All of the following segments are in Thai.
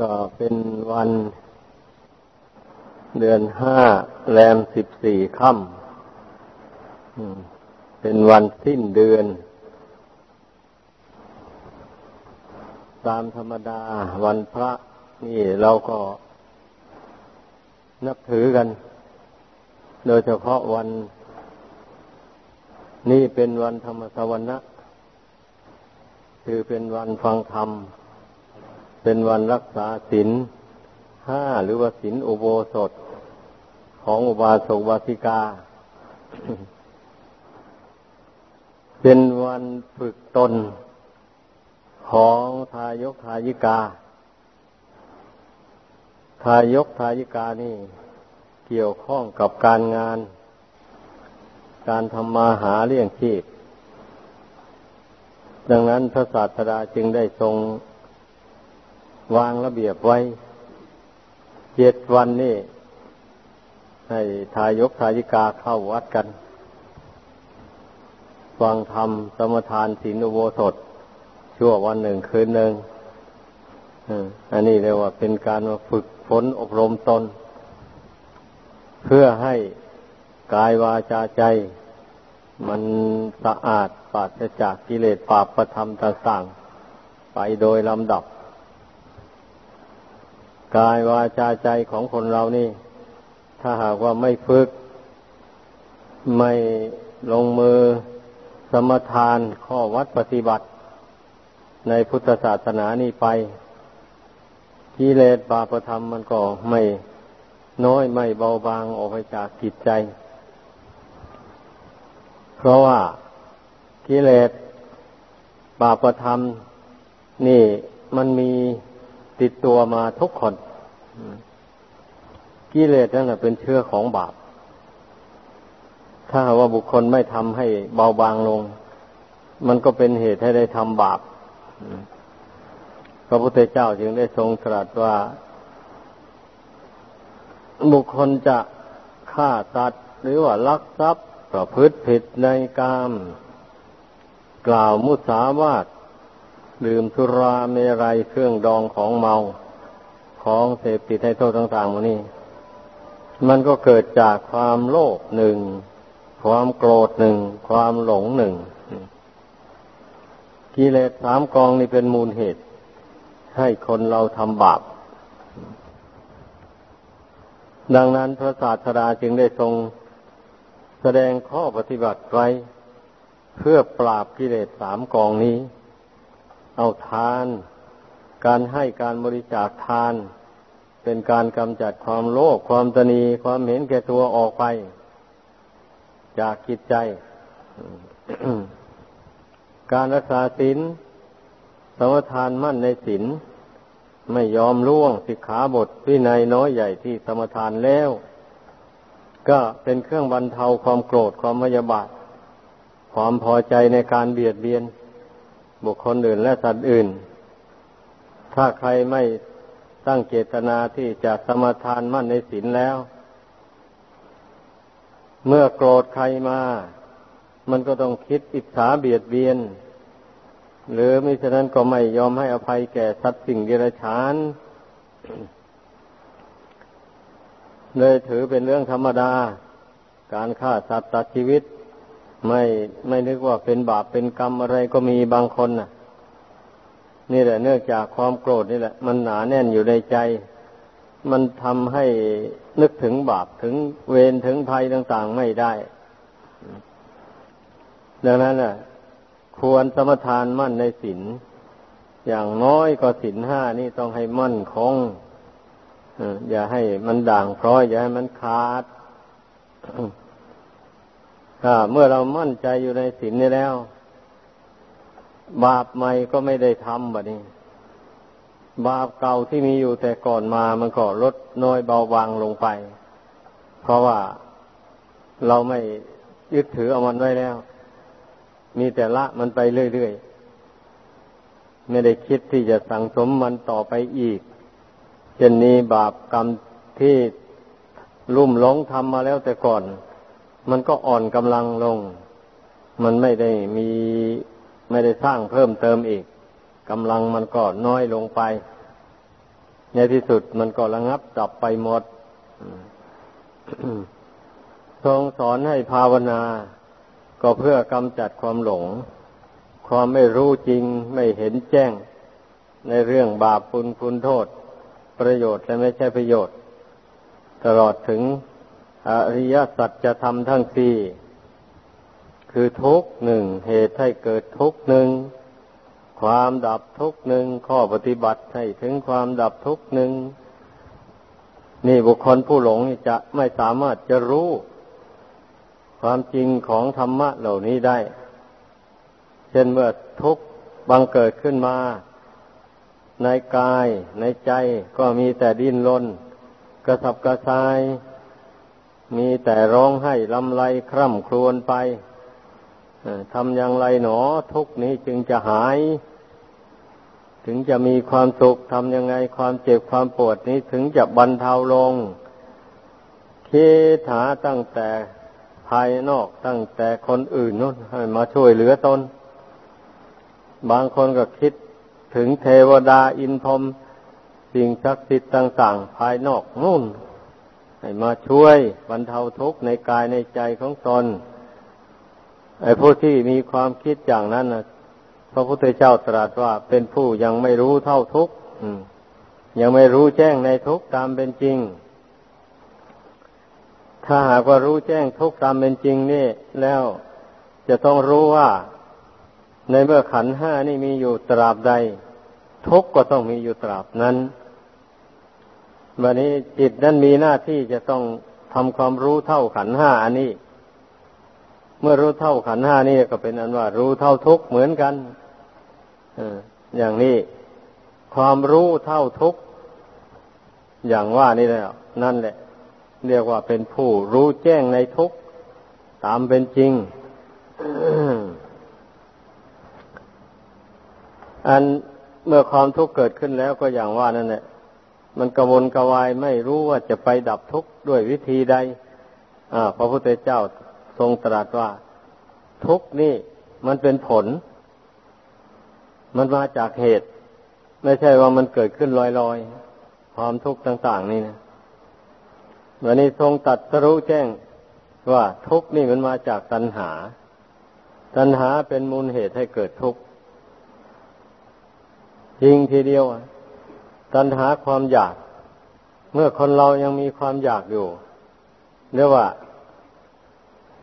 ก็เป็นวันเดือนห้าแรมสิบสี่ค่ำเป็นวันสิ้นเดือน ตามธรรมดาวันพระนี่เราก็นับถือกัน โดยเฉพาะวัน นี่เป็นวันธรรมสวรรณะคือเป็นวันฟังธรรม เป็นวันรักษาศีลห้าหรือว่าศีลอุโบสถของอุบาสกวาสิกา เป็นวันฝึกตนของทายกทายิกา ทายกทายิกานี่ เกี่ยวข้องกับการงาน การทำมาหาเลี้ยงชีพ ดังนั้นพระศาสดาจึงได้ทรง วางระเบียบไว้เจ็ดวันนี้ให้ทายกทายิกาเข้าวัดกัน ฟังธรรมสมทานศีลอุโบสถ ชั่ววันหนึ่งคืนหนึ่งอันนี้เรียกว่าเป็นการมาฝึกฝนอบรมตน เพื่อให้กายวาจาใจ มันสะอาดปราศจากกิเลสปาปประธรรมต่างๆไปโดยลำดับ กายวาจาใจของคนเรานี่ ถ้าหากว่าไม่ฝึก ไม่ลงมือสมทานข้อวัดปฏิบัติ ในพุทธศาสนานี่ไปกิเลสบาปธรรมมันก็ไม่น้อยไม่เบาบางออกไปจากจิตใจ เพราะว่ากิเลสบาปธรรมนี่มันมี ติดตัวมาทุกคนกิเลสนั่นแหละเป็นเชื้อของบาป ถ้าว่าบุคคลไม่ทำให้เบาบางลง มันก็เป็นเหตุให้ได้ทำบาปพระพุทธเจ้าจึงได้ทรงตรัสว่า บุคคลจะฆ่าตัดหรือว่าลักทรัพย์ประพฤติผิดในกาม กล่าวมุสาวาท ดื่มสุราเมรัยเครื่องดองของเมา ของเสพติดให้โทษต่างๆมนี้ มันก็เกิดจากความโลภหนึ่ง ความโกรธหนึ่ง ความหลงหนึ่ง กิเลสสามกองนี่เป็นมูลเหตุ ให้คนเราทำบาป ดังนั้นพระศาสดาจึงได้ทรงแสดงข้อปฏิบัติไว้ เพื่อปราบกิเลสสามกองนี้ เอาทาน การให้การบริจาคทาน เป็นการกำจัดความโลภความตนีความเห็นแก่ตัวออกไป จากจิตใจ การรักษาศีลสมทานมั่นในศีลไม่ยอมล่วงสิกขาบทวินัยน้อยใหญ่ที่สมทานแล้ว ก็เป็นเครื่องบรรเทาความโกรธความมยาบาท ความพอใจในการเบียดเบียน บุคคลอื่นและสัตว์อื่น ถ้าใครไม่ตั้งเจตนาที่จะสมทานมั่นในศีลแล้ว เมื่อโกรธใครมา มันก็ต้องคิดอิจฉาเบียดเบียน หรือมิฉะนั้นก็ไม่ยอมให้อภัยแก่สัตว์สิ่งเดรัจฉานเลยถือเป็นเรื่องธรรมดา การฆ่าสัตว์ตัดชีวิต ไม่ไม่นึกว่าเป็นบาปเป็นกรรมอะไรก็มีบางคนน่ะ นี่แหละเนื่องจากความโกรธนี่แหละ มันหนาแน่นอยู่ในใจ มันทำให้นึกถึงบาปถึงเวรถึงภัยต่าง ๆ ไม่ได้ ดังนั้นน่ะ ควรสมทานมั่นในศีลอย่างน้อยก็ศีลห้านี่ต้องให้มั่นคงอย่าให้มันด่างพร้อยอย่าให้มันขาด เมื่อเรามั่นใจอยู่ในศีลนี้แล้ว บาปใหม่ก็ไม่ได้ทำแบบนี้ บาปเก่าที่มีอยู่แต่ก่อนมามันก็ลดน้อยเบาบางลงไป เพราะว่าเราไม่ยึดถือเอามันไว้แล้ว มีแต่ละมันไปเรื่อยๆ ไม่ได้คิดที่จะสั่งสมมันต่อไปอีกเช่นนี้บาปกรรมที่ลุ่มหลงทำมาแล้วแต่ก่อน มันก็อ่อนกำลังลง มันไม่ได้มีไม่ได้สร้างเพิ่มเติมอีกกำลังมันก็น้อยลงไป ในที่สุดมันก็ระงับดับไปหมดทรงสอนให้ภาวนา ก็เพื่อกำจัดความหลง ความไม่รู้จริงไม่เห็นแจ้ง ในเรื่องบาปปุลคุณโทษ ประโยชน์และไม่ใช่ประโยชน์ ตลอดถึง อริยสัจจะทำทั้งสี่คือทุกหนึ่งเหตุให้เกิดทุกหนึ่งความดับทุกหนึ่งข้อปฏิบัติให้ถึงความดับทุกหนึ่งนี่บุคคลผู้หลงจะไม่สามารถจะรู้ ความจริงของธรรมะเหล่านี้ได้ เช่นเมื่อทุกบังเกิดขึ้นมา ในกายในใจก็มีแต่ดิ้นรนกระสับกระส่าย มีแต่ร้องไห้ลำไรคร่ำครวญไปทำอย่างไรหนอ ทุกนี้จึงจะหาย ถึงจะมีความสุขทำยังไงความเจ็บความปวดนี้ถึงจะบรรเทาลงคิดหาตั้งแต่ภายนอกตั้งแต่คนอื่นนู้นให้มาช่วยเหลือตน บางคนก็คิดถึงเทวดาอินพรมสิ่งศักดิ์สิทธิ์ต่าง ๆ ภายนอกนู่น ให้มาช่วยบรรเทาทุกข์ในกายในใจของตนไอ้ผู้ที่มีความคิดอย่างนั้นนะพระพุทธเจ้าตรัสว่าเป็นผู้ยังไม่รู้เท่าทุกข์ยังไม่รู้แจ้งในทุกข์ตามเป็นจริง ถ้าหากว่ารู้แจ้งทุกข์ตามเป็นจริงนี่ แล้วจะต้องรู้ว่า ในเมื่อขันห้านี่มีอยู่ตราบใด ทุกข์ก็ต้องมีอยู่ตราบนั้น วันนี้จิตนั้นมีหน้าที่จะต้องทำความรู้เท่าขันห้าอันนี้ เมื่อรู้เท่าขันห้านี่ก็เป็นอันว่า รู้เท่าทุกเหมือนกันอย่างนี้ความรู้เท่าทุกอย่างว่านี่แหละนั่นแหละ เรียกว่าเป็นผู้รู้แจ้งในทุกตามเป็นจริง อันเมื่อความทุกข์เกิดขึ้นแล้วก็อย่างว่านั่นแหละ มันกระวนกระวายไม่รู้ว่าจะไปดับทุกข์ด้วยวิธีใดพระพุทธเจ้าทรงตรัสว่า ทุกข์นี่มันเป็นผล มันมาจากเหตุ ไม่ใช่ว่ามันเกิดขึ้นลอยๆ ความทุกข์ต่าง ๆ นี่นะวันนี้ทรงตัดสรู้แจ้งว่าทุกข์นี่มันมาจากตัณหา ตัณหาเป็นมูลเหตุให้เกิดทุกข์จริงทีเดียว ตัณหาความอยาก เมื่อคนเรายังมีความอยากอยู่เรียกว่า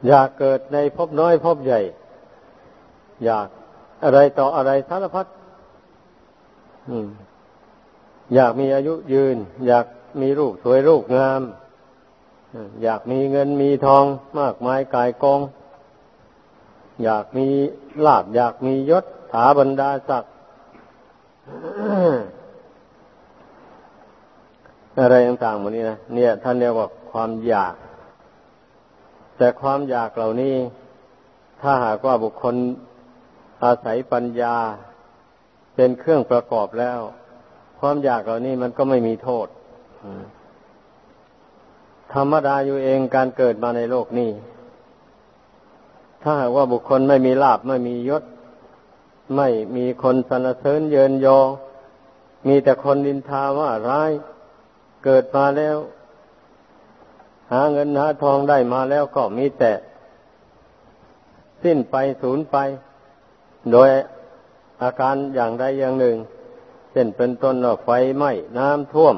อยากเกิดในภพน้อยภพใหญ่ อยากอะไรต่ออะไรสารพัดอยากมีอายุยืน อยากมีรูปสวยรูปงามอยากมีเงินมีทองมากมายกายกอง อยากมีลาบอยากมียศถาบรรดาศักดิ์ อะไรต่างๆหมดนี้นะเนี่ย ท่านเรียกว่าความอยาก แต่ความอยากเหล่านี้ ถ้าหากว่าบุคคลอาศัยปัญญา เป็นเครื่องประกอบแล้ว ความอยากเหล่านี้มันก็ไม่มีโทษธรรมดาอยู่เองการเกิดมาในโลกนี้ ถ้าหากว่าบุคคลไม่มีลาบไม่มียศ ไม่มีคนสรรเสริญเยินยอ มีแต่คนดินทาว่าร้าย เกิดมาแล้ว หาเงินหาทองได้มาแล้วก็มีแต่ สิ้นไปสูญไป โดยอาการอย่างใดอย่างหนึ่งเช่นเป็นต้นไฟไหม้น้ำท่วม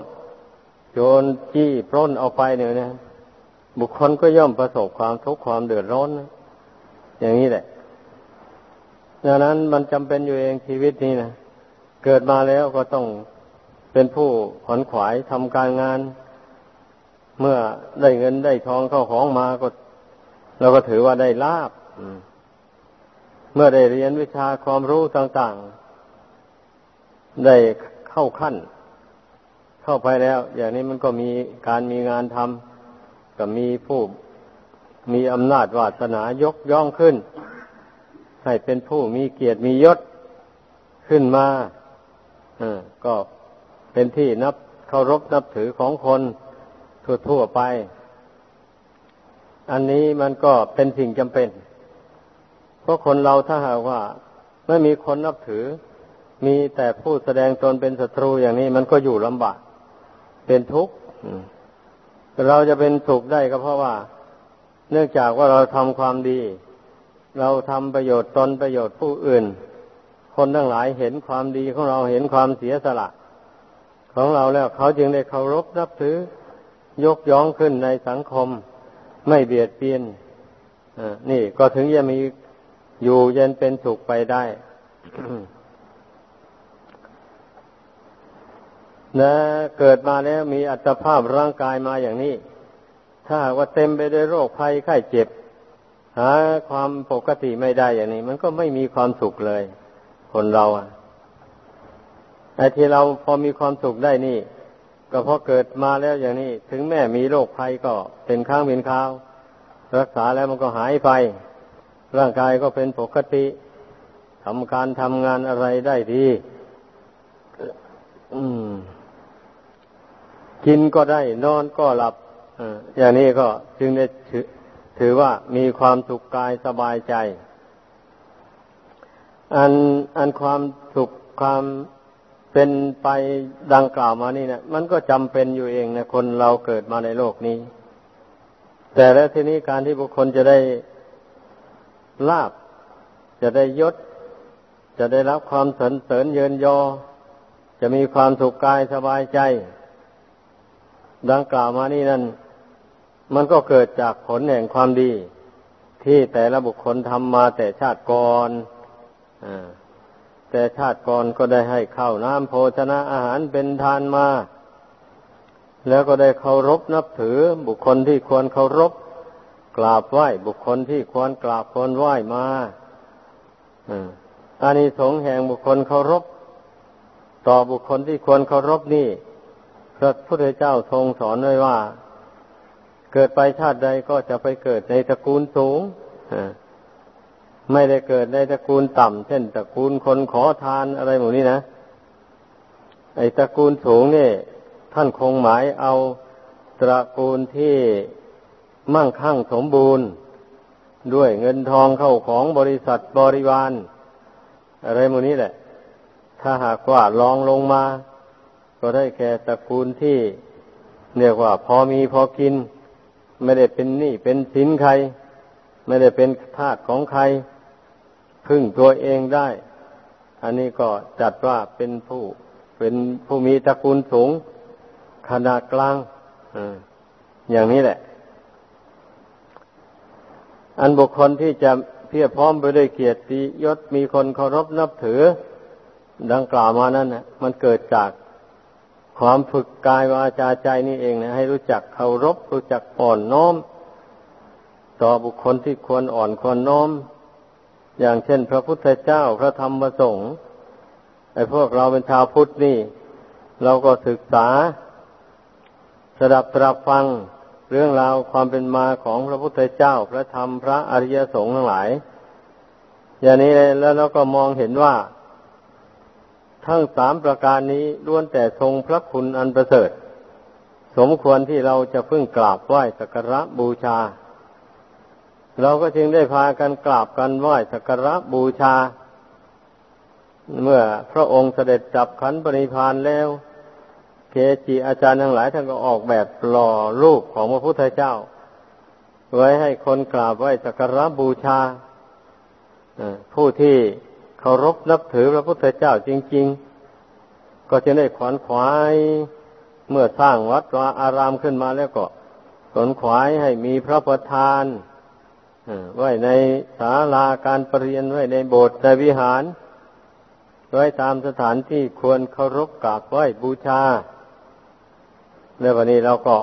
โจรจี้ปล้นเอาไปเนี่ยนะบุคคลก็ย่อมประสบความทุกข์ความเดือดร้อนนะอย่างนี้แหละดังนั้นมันจำเป็นอยู่เองชีวิตนี้นะเกิดมาแล้วก็ต้อง เป็นผู้ขวนขวายทำการงาน เมื่อได้เงินได้ทองเข้าของมาก็เราก็ถือว่าได้ลาบเมื่อได้เรียนวิชาความรู้ต่าง ๆ ได้เข้าขั้น เข้าไปแล้ว อย่างนี้มันก็มีการมีงานทำก็มีผู้มีอำนาจวาสนายกย่องขึ้น ให้เป็นผู้มีเกียรติมียศขึ้นมาก็ เป็นที่นับเคารพนับถือของคนทั่วๆไป อันนี้มันก็เป็นสิ่งจำเป็น เพราะคนเราถ้าหากว่าไม่มีคนนับถือ มีแต่ผู้แสดงตนเป็นศัตรูอย่างนี้มันก็อยู่ลำบาก เป็นทุกข์เราจะเป็นสุขได้ก็เพราะว่า เนื่องจากว่าเราทำความดี เราทำประโยชน์ตนประโยชน์ผู้อื่น คนทั้งหลายเห็นความดีของเราเห็นความเสียสละ ของเราแล้วเขาจึงได้เคารพนับถือยกย่องขึ้นในสังคม ไม่เบียดเบียนนี่ก็ถึงจะมีอยู่เย็นเป็นสุขไปได้นะเกิดมาแล้วมีอัตภาพร่างกายมาอย่างนี้ ถ้าว่าเต็มไปด้วยโรคภัยไข้เจ็บ หาความปกติไม่ได้อย่างนี้ มันก็ไม่มีความสุขเลย คนเราอะ ไอ้ที่เราพอมีความสุขได้นี่ ก็เพราะเกิดมาแล้วอย่างนี้ ถึงแม้มีโรคภัยก็เป็นข้างเป็นคราว รักษาแล้วมันก็หายไป ร่างกายก็เป็นปกติทำการทำงานอะไรได้ดีกินก็ได้นอนก็หลับอย่างนี้ก็จึงได้ถือถือว่ามีความสุขกายสบายใจ อันอันความสุขความ เป็นไปดังกล่าวมานี่เนะมันก็จำเป็นอยู่เองนะคนเราเกิดมาในโลกนี้ แต่แล้วทีนี้การที่บุคคลจะได้ลาบ จะได้ยศ จะได้รับความสรรเสริญเยินยอ จะมีความสุขกายสบายใจ ดังกล่าวมานี่นั่นมันก็เกิดจากผลแห่งความดี ที่แต่ละบุคคลทำมาแต่ชาติก่อนอ่า แต่ชาติก่อนก็ได้ให้ข้าวน้ำโภชนะอาหารเป็นทานมา แล้วก็ได้เคารพนับถือ บุคคลที่ควรเคารพกราบไหว้บุคคลที่ควรกราบควรไหว้มาอานิสงส์แห่งบุคคลเคารพ ต่อบุคคลที่ควรเคารพนี่พระพุทธเจ้าทรงสอนไว้ว่า เกิดไปชาติใดก็จะไปเกิดในตระกูลสูง ไม่ได้เกิดในตระกูลต่ำเช่นตระกูลคนขอทานอะไรหมดนี้นะไอ้ตระกูลสูงนี่ท่านคงหมายเอาตระกูลที่มั่งคั่งสมบูรณ์ ด้วยเงินทองเข้าของบริษัทบริวาร อะไรหมดนี้แหละ ถ้าหากว่าลองลงมา ก็ได้แก่ตระกูลที่เรียกว่าพอมีพอกิน ไม่ได้เป็นหนี้เป็นสินใคร ไม่ได้เป็นทาสของใคร พึ่งตัวเองได้ อันนี้ก็จัดว่าเป็นผู้ เป็นผู้มีตระกูลสูง ขนาดกลางอย่างนี้แหละ อันบุคคลที่จะเพียรพร้อมไปด้วยเกียรติยศมีคนเคารพนับถือ ดังกล่าวมานั้นนะมันเกิดจากความฝึกกายวาจาใจนี่เองนะให้รู้จักเคารพรู้จักอ่อนน้อม ต่อบุคคลที่ควรอ่อนควรน้อม อย่างเช่น พระพุทธเจ้าพระธรรมพระสงฆ์ไอ้พวกเราเป็นชาวพุทธนี่ เราก็ศึกษาสดับตรับฟังเรื่องราวความเป็นมาของพระพุทธเจ้า พระธรรมพระอริยสงฆ์ทั้งหลาย อย่างนี้แล้วเราก็มองเห็นว่า ทั้งสามประการนี้ล้วนแต่ทรงพระคุณอันประเสริฐ สมควรที่เราจะพึ่งกราบไหว้สักการะบูชา เราก็จึงได้พากันกราบกันไหว้สักการะบูชา เมื่อพระองค์เสด็จจับขันปริพานแล้ว เกจิอาจารย์ทั้งหลายท่านก็ออกแบบหล่อรูปของพระพุทธเจ้า ไว้ให้คนกราบไหว้สักการะบูชาผู้ที่เคารพนับถือพระพุทธเจ้าจริง ๆ ก็จะได้ขวนขวายเมื่อสร้างวัดวาอารามขึ้นมาแล้วก็ขวนขวายให้มีพระประธาน ไว้ในศาลาการประเรียนไว้ในโบสถ์ในวิหาร ไว้ตามสถานที่ควรเคารพกราบไหว้บูชาในวันนี้เราก็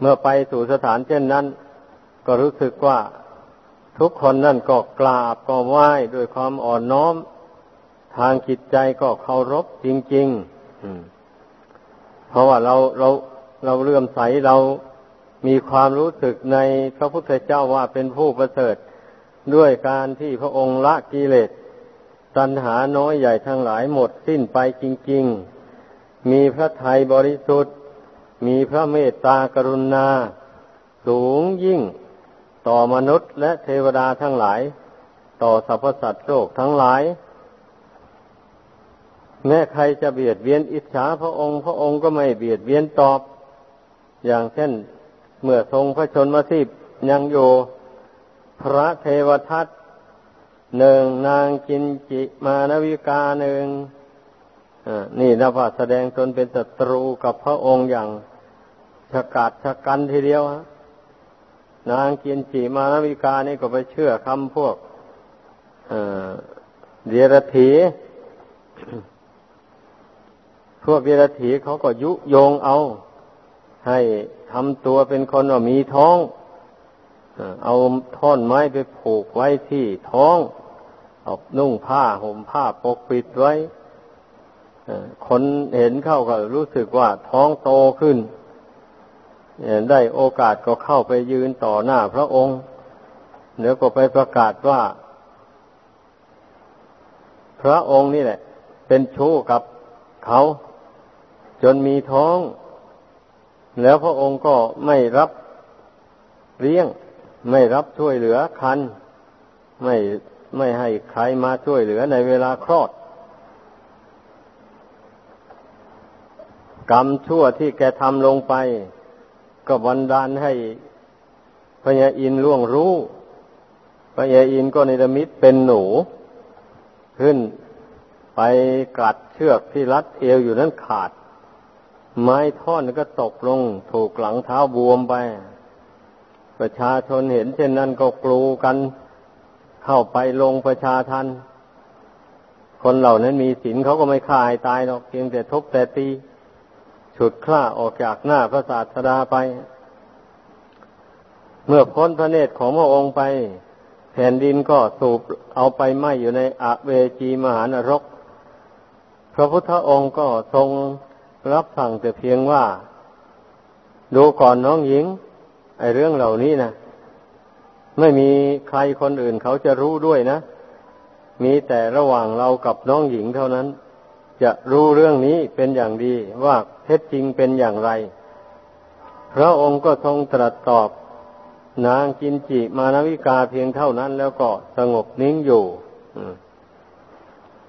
เมื่อไปสู่สถานเช่นนั้น ก็รู้สึกว่าทุกคนนั่นก็กราบก็ไหว้ด้วยความอ่อนน้อม ทางจิตใจก็เคารพจริง ๆ เพราะว่าเราเราเราเลื่อมใสเรา มีความรู้สึกในพระพุทธเจ้าว่าเป็นผู้ประเสริฐด้วยการที่พระองค์ละกิเลสตัณหาน้อยใหญ่ทั้งหลายหมดสิ้นไปจริง ๆ มีพระทัยบริสุทธิ์ มีพระเมตตากรุณา สูงยิ่งต่อมนุษย์และเทวดาทั้งหลาย ต่อสรรพสัตว์โลกทั้งหลาย แม้ใครจะเบียดเบียนอิจฉาพระองค์ พระองค์ก็ไม่เบียดเบียนตอบ อย่างเช่น เมื่อทรงพระชนมาสิบยังอยู่พระเทวทัตหนึ่งนางกินจิมานวิกาหนึ่งนี่นะว่าแสดงตนเป็นศัตรูกับพระองค์อย่างฉกาดฉกันทีเดียว นางกินจิมานวิกานี่ก็ไปเชื่อคำพวกเดรถีพวกเดรถีเขาก็ยุโยงเอา ให้ ทำตัวเป็นคนว่ามีท้องเอาท่อนไม้ไปผูกไว้ที่ท้องเอานุ่งผ้าห่มผ้าปกปิดไว้คนเห็นเข้าก็รู้สึกว่าท้องโตขึ้นได้โอกาสก็เข้าไปยืนต่อหน้าพระองค์แล้วก็ไปประกาศว่า พระองค์นี่แหละ เป็นชู้กับเขา จนมีท้อง แล้วพระองค์ก็ไม่รับเลี้ยง ไม่รับช่วยเหลือคัน ไม่ไม่ให้ใครมาช่วยเหลือในเวลาคลอด กรรมชั่วที่แกทำลงไป ก็บันดาลให้พญาอินล่วงรู้พญาอินก็ในมิตเป็นหนู ขึ้นไปกัดเชือกที่รัดเอวอยู่นั้นขาด ไม้ท่อนก็ตกลง ถูกหลังเท้าบวมไป ประชาชนเห็นเช่นนั้นก็กลูกันเข้าไปลงประชาทันคนเหล่านั้นมีศีลเขาก็ไม่ฆ่าให้ตายหรอกเพียงแต่ทุบแต่ตีฉุดคล้าออกจากหน้าพระศาสดาไป เมื่อพ้นพระเนตรของพระองค์ไป แผ่นดินก็สูบเอาไปไหมอยู่ในอเวจีมหานรก พระพุทธองค์ก็ทรง รับสั่งแต่เพียงว่า ดูก่อนน้องหญิง ไอ้เรื่องเหล่านี้นะไม่มีใครคนอื่นเขาจะรู้ด้วยนะ มีแต่ระหว่างเรากับน้องหญิงเท่านั้น จะรู้เรื่องนี้เป็นอย่างดีว่าเท็จจริงเป็นอย่างไร พระองค์ก็ทรงตรัสตอบ นางกินจิมานวิกาเพียงเท่านั้น แล้วก็สงบนิ่งอยู่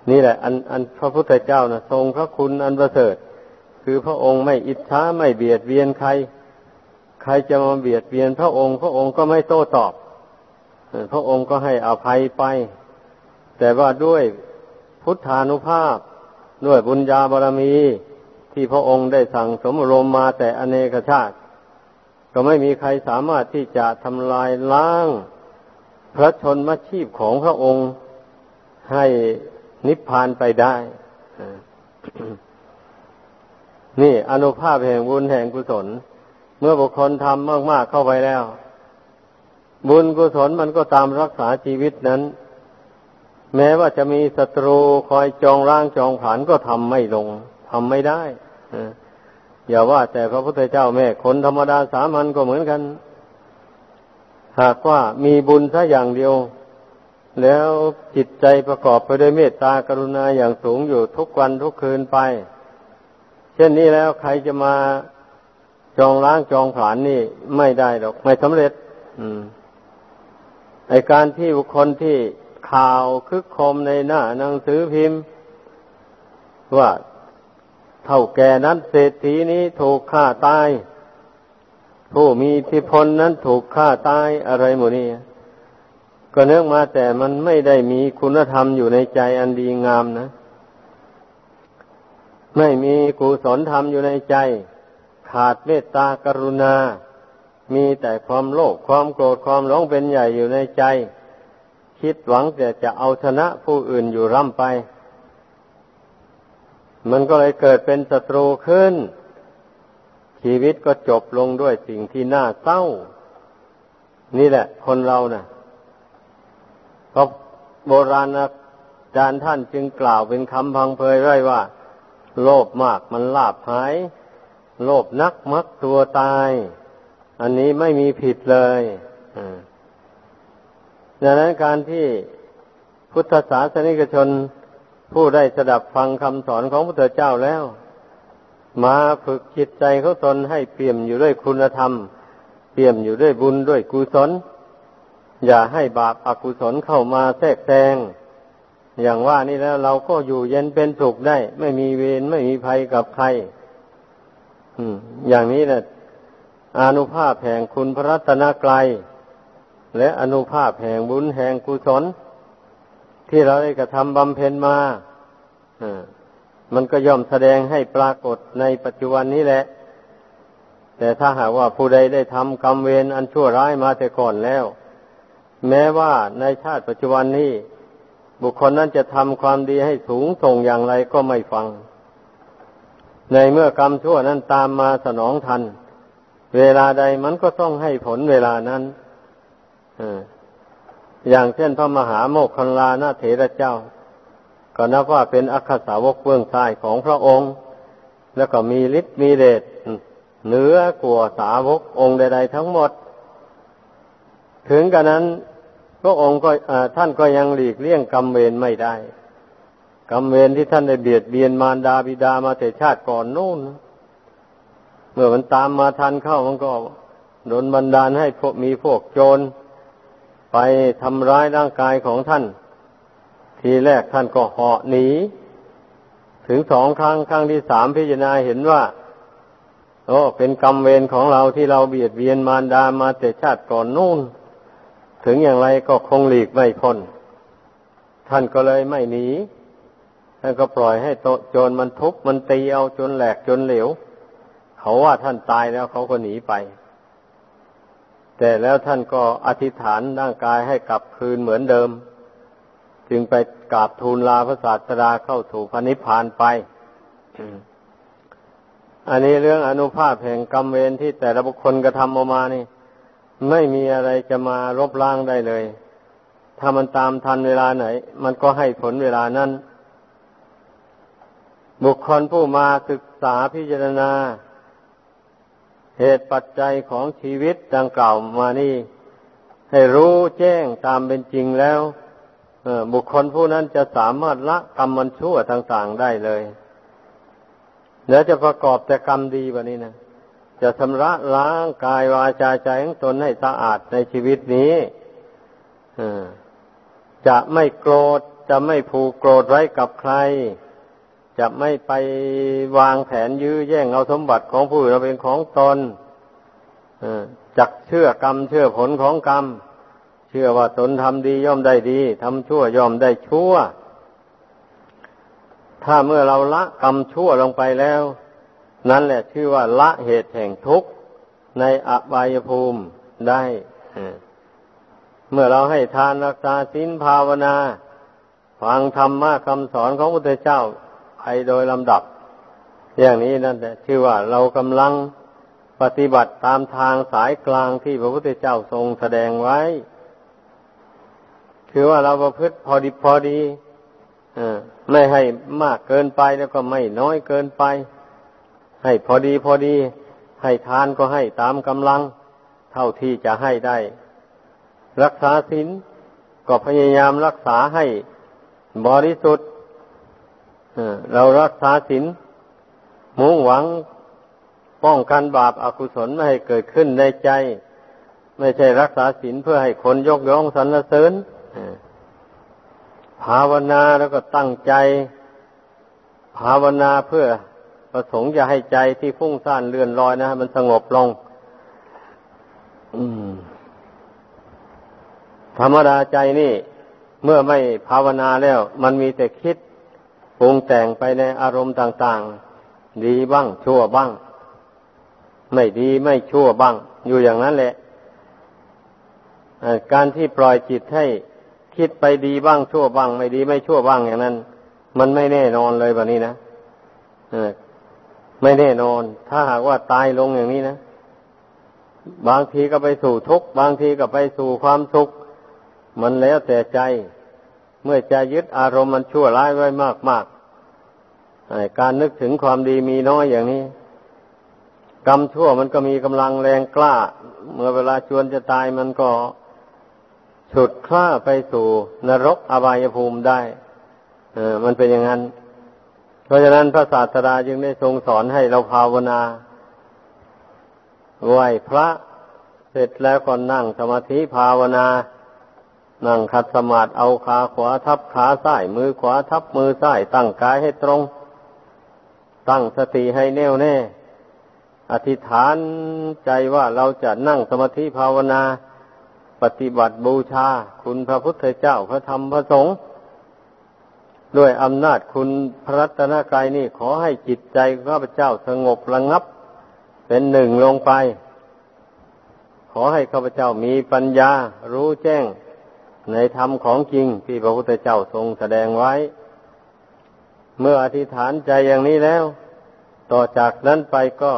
นี่แหละ อันอันพระพุทธเจ้านะทรงพระคุณอันประเสริฐ คือพระองค์ไม่อิจฉาไม่เบียดเบียนใคร ใครจะมาเบียดเบียนพระองค์ พระองค์ก็ไม่โต้ตอบ พระองค์ก็ให้อภัยไป แต่ว่าด้วยพุทธานุภาพ ด้วยบุญญาบารมี ที่พระองค์ได้สั่งสมรมมาแต่อเนกชาติ ก็ไม่มีใครสามารถที่จะทำลายล้าง พระชนมชีพของพระองค์ให้นิพพานไปได้ นี่อนุภาพแห่งบุญแห่งกุศล เมื่อบุคคลทำมากๆเข้าไปแล้ว บุญกุศลมันก็ตามรักษาชีวิตนั้น แม้ว่าจะมีศัตรูคอยจองร่างจองผานก็ทำไม่ลงทำไม่ได้อย่าว่าแต่พระพุทธเจ้าแม่คนธรรมดาสามัญก็เหมือนกัน หากว่ามีบุญซะอย่างเดียว แล้วจิตใจประกอบไปด้วยเมตตากรุณาอย่างสูงอยู่ทุกวันทุกคืนไป เช่นนี้แล้วใครจะมาจองล้างจองผานนี่ไม่ได้หรอก ไม่สำเร็จ อืมไอการที่บุคคลที่ข่าวคึกคมในหน้าหนังสือพิมพ์ ว่าเท่าแก่นั้นเศรษฐีนี้ถูกฆ่าตาย ผู้มีอิทธิพลนั้นถูกฆ่าตายอะไรหมดนี่ก็เนื่องมาแต่มันไม่ได้มีคุณธรรมอยู่ในใจอันดีงามนะ ไม่มีกุศลธรรมอยู่ในใจ ขาดเมตตากรุณา มีแต่ความโลภความโกรธความหลงเป็นใหญ่อยู่ในใจ คิดหวังแต่จะเอาชนะผู้อื่นอยู่ร่ำไป มันก็เลยเกิดเป็นศัตรูขึ้น ชีวิตก็จบลงด้วยสิ่งที่น่าเศร้า นี่แหละ คนเรานะ่ะเพราะโบราณอาจารย์ท่านจึงกล่าวเป็นคำพังเพยไว้ว่า โลภมากมันลาบหาย โลภนักมักตัวตาย อันนี้ไม่มีผิดเลยดังนั้นการที่พุทธศาสนิกชนผู้ได้สดับฟังคำสอนของพระเถรเจ้าแล้ว มาฝึกจิตใจเขาตนให้เปี่ยมอยู่ด้วยคุณธรรม เปี่ยมอยู่ด้วยบุญด้วยกุศล อย่าให้บาปอากุศลเข้ามาแทรกแซง อย่างว่านี่แล้วเราก็อยู่เย็นเป็นสุขได้ ไม่มีเวรไม่มีภัยกับใครอย่างนี้นะอนุภาพแห่งคุณพระรัตนกรัยและอนุภาพแห่งบุญแห่งกุศลที่เราได้กระทำบำเพ็ญมามันก็ย่อมแสดงให้ปรากฏในปัจจุบันนี้แหละ แต่ถ้าหากว่าผู้ใดได้ทำกรรมเวรอันชั่วร้ายมาแต่ก่อนแล้ว แม้ว่าในชาติปัจจุบันนี้ บุคคลนั้นจะทำความดีให้สูงส่งอย่างไรก็ไม่ฟัง ในเมื่อกรรมชั่วนั้นตามมาสนองทัน เวลาใดมันก็ต้องให้ผลเวลานั้นอย่างเช่นพระมหาโมคคัลลานาเถระเจ้า ก็นับว่าเป็นอัคสาวกเบื้องซ้ายของพระองค์ แล้วก็มีฤทธิ์มีเดชเหนือกว่าสาวกองค์ใด ๆ ทั้งหมด ถึงกระนั้น พระองค์ก็ท่านก็ยังหลีกเลี่ยงกรรมเวรไม่ได้ กรรมเวรที่ท่านได้เบียดเบียนมารดาบิดามาแต่ชาติก่อนนู่นเมื่อมันตามมาทันเข้ามันก็โดนบันดาลให้พวกมีพวกโจร ไปทำร้ายร่างกายของท่าน ทีแรกท่านก็เหาะหนี ถึงสองครั้งครั้งที่สามพิจารณาเห็นว่า โอ้เป็นกรรมเวรของเราที่เราเบียดเบียนมารดามาแต่ชาติก่อนนู่น ถึงอย่างไรก็คงหลีกไม่พ้น ท่านก็เลยไม่หนี ท่านก็ปล่อยให้โจรมันทุบมันตีเอาจนแหลกจนเหลว เขาว่าท่านตายแล้วเขาก็หนีไป แต่แล้วท่านก็อธิษฐานร่างกายให้กลับคืนเหมือนเดิม จึงไปกราบทูลลาพระศาสดาเข้าถูกพระนิพพานไปอันนี้เรื่องอนุภาพแห่งกรรมเวรที่แต่ละบุคคลกระทำออกมานี่ ไม่มีอะไรจะมาลบล้างได้เลย ถ้ามันตามทันเวลาไหน มันก็ให้ผลเวลานั้น บุคคลผู้มาศึกษาพิจารณา เหตุปัจจัยของชีวิตดังกล่าวมานี่ ให้รู้แจ้งตามเป็นจริงแล้วบุคคลผู้นั้นจะสามารถละกรรมมันชั่วต่างๆได้เลย แล้วจะประกอบแต่กรรมดีแบบนี้นะ จะชำระล้างกายวาจาใจของตนให้สะอาดในชีวิตนี้จะไม่โกรธจะไม่ผูกโกรธไว้กับใคร จะไม่ไปวางแผนยื้อแย่งเอาสมบัติของผู้อื่นเป็นของตนจักเชื่อกรรมเชื่อผลของกรรม เชื่อว่าตนทำดีย่อมได้ดีทำชั่วย่อมได้ชั่ว ถ้าเมื่อเราละกรรมชั่วลงไปแล้ว นั่นแหละชื่อว่าละเหตุแห่งทุกข์ในอบายภูมิได้เมื่อเราให้ทานรักษาศีลภาวนา ฟังธรรมะคำสอนของพระพุทธเจ้าโดยลำดับ อย่างนี้นั่นแหละชื่อว่าเรากำลังปฏิบัติตามทางสายกลางที่พระพุทธเจ้าทรงแสดงไว้ คือว่าเราประพฤติพอดีพอดีไม่ให้มากเกินไปแล้วก็ไม่น้อยเกินไป ให้พอดีพอดี ให้ทานก็ให้ตามกำลัง เท่าที่จะให้ได้ รักษาศีลก็พยายามรักษาให้บริสุทธิ์เรารักษาศีลมุ่งหวังป้องกันบาปอากุศลไม่ให้เกิดขึ้นในใจ ไม่ใช่รักษาศีลเพื่อให้คนยกย่องสรรเสริญภาวนาแล้วก็ตั้งใจ ภาวนาเพื่อ ประสงค์จะให้ใจที่ฟุ้งซ่านเลื่อนลอยนะมันสงบลงธรรมดาใจนี่ เมื่อไม่ภาวนาแล้ว มันมีแต่คิดปรุงแต่งไปในอารมณ์ต่าง ๆ ดีบ้างชั่วบ้าง ไม่ดีไม่ชั่วบ้าง อยู่อย่างนั้นแหละการที่ปล่อยจิตให้คิดไปดีบ้างชั่วบ้าง ไม่ดีไม่ชั่วบ้างอย่างนั้น มันไม่แน่นอนเลยแบบนี้นะ ไม่แน่นอน ถ้าหากว่าตายลงอย่างนี้นะ บางทีก็ไปสู่ทุกข์บางทีก็ไปสู่ความสุข มันแล้วแต่ใจ เมื่อใจยึดอารมณ์มันชั่วร้ายไว้มากมากการนึกถึงความดีมีน้อยอย่างนี้ กรรมชั่วมันก็มีกำลังแรงกล้า เมื่อเวลาชวนจะตายมันก็ฉุดคล้าไปสู่นรกอบายภูมิได้ เออ มันเป็นอย่างนั้น เพราะฉะนั้นพระศาสดาจึงได้ทรงสอนให้เราภาวนาไหวพระเสร็จแล้วก็นั่งสมาธิภาวนา นั่งขัดสมาธิเอาขาขวาทับขาซ้ายมือขวาทับมือซ้ายตั้งกายให้ตรง ตั้งสติให้แน่วแน่ อธิษฐานใจว่าเราจะนั่งสมาธิภาวนา ปฏิบัติบูชา คุณพระพุทธเจ้าพระธรรมพระสงฆ์ ด้วยอำนาจคุณพระรัตนกายนี่ขอให้จิตใจข้าพเจ้าสงบระงับ เป็นหนึ่งลงไป ขอให้ข้าพเจ้ามีปัญญารู้แจ้งในธรรมของจริงที่พระพุทธเจ้าทรงแสดงไว้ เมื่ออธิษฐานใจอย่างนี้แล้ว ต่อจากนั้นไปก็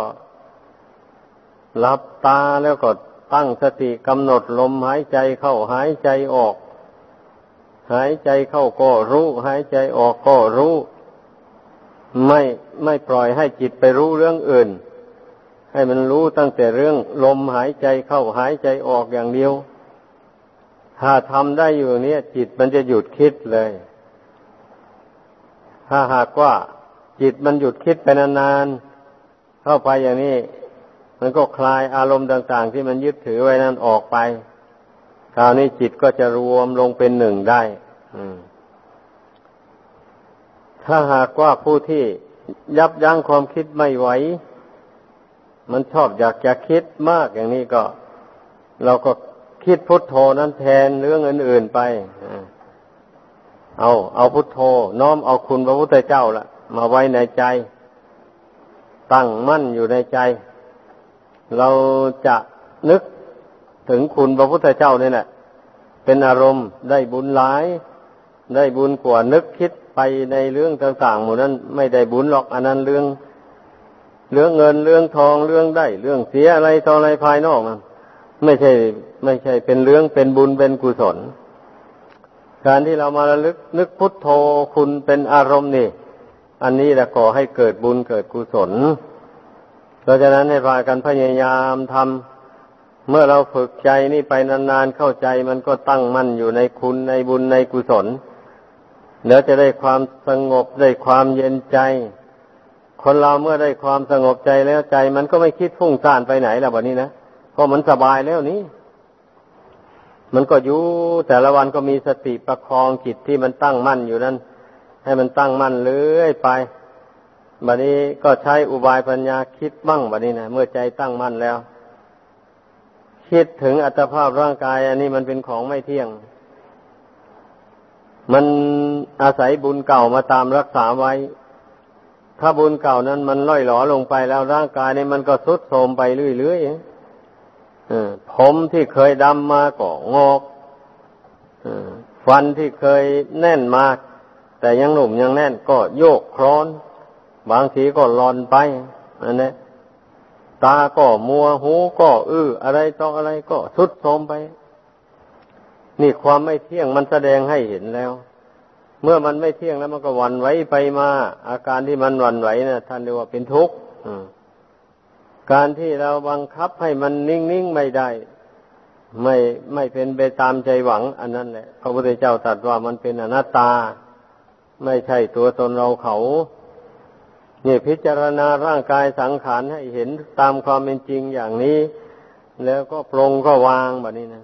หลับตาแล้วก็ตั้งสติกำหนดลมหายใจเข้าหายใจออก หายใจเข้าก็รู้ หายใจออกก็รู้ ไม่ไม่ปล่อยให้จิตไปรู้เรื่องอื่น ให้มันรู้ตั้งแต่เรื่องลมหายใจเข้าหายใจออกอย่างเดียว ถ้าทำได้อยู่เนี้ยจิตมันจะหยุดคิดเลย ถ้าหากว่าจิตมันหยุดคิดไปนานๆเข้าไปอย่างนี้ มันก็คลายอารมณ์ต่าง ๆ ที่มันยึดถือไว้นั้นออกไป คราวนี้จิตก็จะรวมลงเป็นหนึ่งได้ถ้าหากว่าผู้ที่ยับยั้งความคิดไม่ไหว มันชอบอยากจะคิดมากอย่างนี้ก็ เราก็คิดพุทโธนั้นแทนเรื่องอื่น ๆไปเอาเอาพุทโธ น้อมเอาคุณพระพุทธเจ้าละมาไว้ในใจ ตั้งมั่นอยู่ในใจ เราจะนึก ถึงคุณพระพุทธเจ้านี่แหละเป็นอารมณ์ได้บุญหลาย ได้บุญกว่านึกคิดไปในเรื่องต่างๆหมดนั้น ไม่ได้บุญหรอกอันนั้นเรื่อง เรื่องเงินเรื่องทองเรื่องได้ เรื่องเสียอะไรต่ออะไรภายนอกมันไม่ใช่ ไม่ใช่เป็นเรื่องเป็นบุญเป็นกุศล การที่เรามาระลึกนึกพุทโธคุณเป็นอารมณ์นี่ อันนี้แหละก่อให้เกิดบุญเกิดกุศล เพราะฉะนั้นให้พากันพยายามทำ เมื่อเราฝึกใจนี่ไปนานๆเข้าใจมันก็ตั้งมั่นอยู่ในคุณในบุญในกุศลแล้วจะได้ความสงบได้ความเย็นใจ คนเราเมื่อได้ความสงบใจแล้วใจ มันก็ไม่คิดฟุ้งซ่านไปไหนแล้วแบบนี้นะราะมันสบายแล้วนี้มันก็อยู่แต่ละวันก็มีสติประคองจิตที่มันตั้งมั่นอยู่นั้นให้มันตั้งมั่นเรื่อยไปบัดนี้ก็ใช้อุบายปัญญาคิดบ้างบัดนี้นะเมื่อใจตั้งมั่นแล้ว คิดถึงอัตภาพร่างกาย อันนี้มันเป็นของไม่เที่ยง มันอาศัยบุญเก่ามาตามรักษาไว้ ถ้าบุญเก่านั้นมันล่อยหลอลงไปแล้วร่างกายนี้มันก็ทรุดโทรมไปเรื่อยๆผมที่เคยดำมาก็งอกฟันที่เคยแน่นมาก แต่ยังหนุ่มยังแน่นก็โยกคลอน บางทีก็ลอนไปอันนี้ ตาก็มัวหูก็อื้ออะไรต่ออะไรก็ทุดโทมไป นี่ความไม่เที่ยงมันแสดงให้เห็นแล้ว เมื่อมันไม่เที่ยงแล้วมันก็วันไหวไปมา อาการที่มันวันไหวนะ่ะท่านเรียกว่าเป็นทุกข์การที่เราบังคับให้มันนิ่งๆไม่ได้ ไม่ไม่เป็นไปตามใจหวัง อันนั้นแหละพระพุทธเจ้าตรัสว่ามันเป็นอนัตตา ไม่ใช่ตัวตนเราเขา นี่พิจารณาร่างกายสังขารให้เห็นตามความเป็นจริงอย่างนี้ แล้วก็ปรงก็วางแบบนี้นะ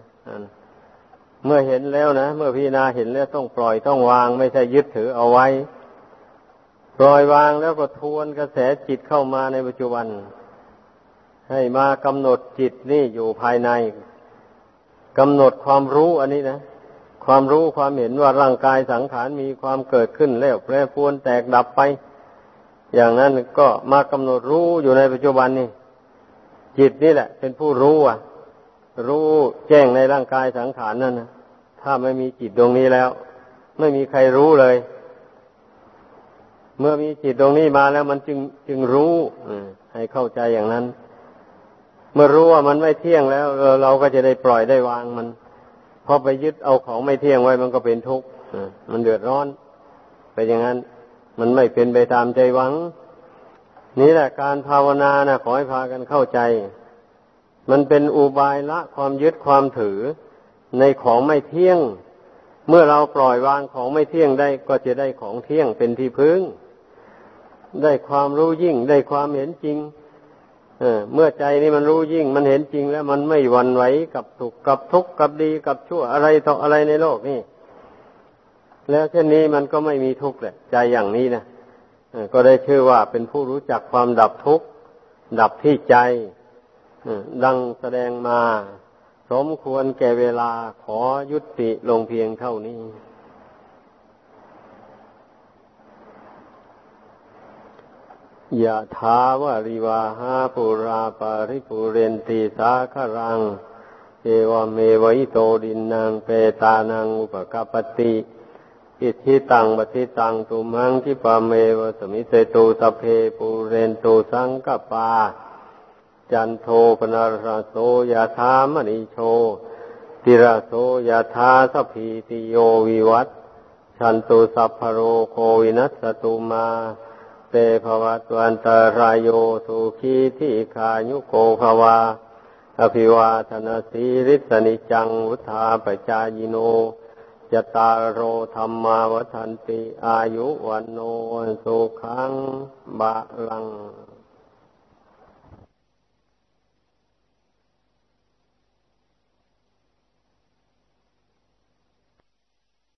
เมื่อเห็นแล้วนะเมื่อพิจารณาเห็นแล้วต้องปล่อยต้องวาง ไม่ใช่ยึดถือเอาไว้ ปล่อยวางแล้วก็ทวนกระแสจิตเข้ามาในปัจจุบัน ให้มากำหนดจิตนี่อยู่ภายในกำหนดความรู้อันนี้นะความรู้ความเห็นว่าร่างกายสังขารมีความเกิดขึ้นแล้วแปรปรวนแตกดับไป อย่างนั้นก็มากำหนดรู้อยู่ในปัจจุบันนี่จิตนี่แหละ เป็นผู้รู้อะ รู้แจ้งในร่างกายสังขารนั่นนะถ้าไม่มีจิตตรงนี้แล้ว ไม่มีใครรู้เลย เมื่อมีจิตตรงนี้มาแล้วมันจึงจึงรู้ให้เข้าใจอย่างนั้น เมื่อรู้ว่ามันไม่เที่ยงแล้ว เราก็จะได้ปล่อยได้วางมันพอไปยึดเอาของไม่เที่ยงไว้มันก็เป็นทุกข์มันเดือดร้อนไปอย่างนั้น มันไม่เป็นไปตามใจหวัง นี่แหละการภาวนานะขอให้พากันเข้าใจ มันเป็นอุบายละความยึดความถือในของไม่เที่ยง เมื่อเราปล่อยวางของไม่เที่ยงได้ก็จะได้ของเที่ยงเป็นที่พึ่ง ได้ความรู้ยิ่ง ได้ความเห็นจริงเออเมื่อใจนี่มันรู้ยิ่ง มันเห็นจริงแล้วมันไม่หวั่นไหวกับสุขกับทุกข์กับดีกับชั่วอะไรต่ออะไรในโลกนี่ แล้วเช่นนี้มันก็ไม่มีทุกข์แหละ ใจอย่างนี้นะก็ได้ชื่อว่าเป็นผู้รู้จักความดับทุกข์ดับที่ใจดังแสดงมา สมควรแก่เวลาขอยุติลงเพียงเท่านี้ ยะถาวาริวาหาปุราปาริปุเรนตีสาครัง เอวเมวิโตดินนางเปตานังอุปกปติ อิทิตังปฏิตังตุมังทิปาเมวสมิเสตุสเพปุเรนตุสังกปา จันโทปนารโสยะธามณิโชติระโสยะธาสพีติโยวิวัตชันตุสัพพโรโควินัสตุมาเตภวัตวันตรายโยสุขีทิขายุโกภวาอภิวาทนาสีริสนิจังวุธาปจายโน จตารโรธรรมาวทันติ อายุวันโนสุขังบาลัง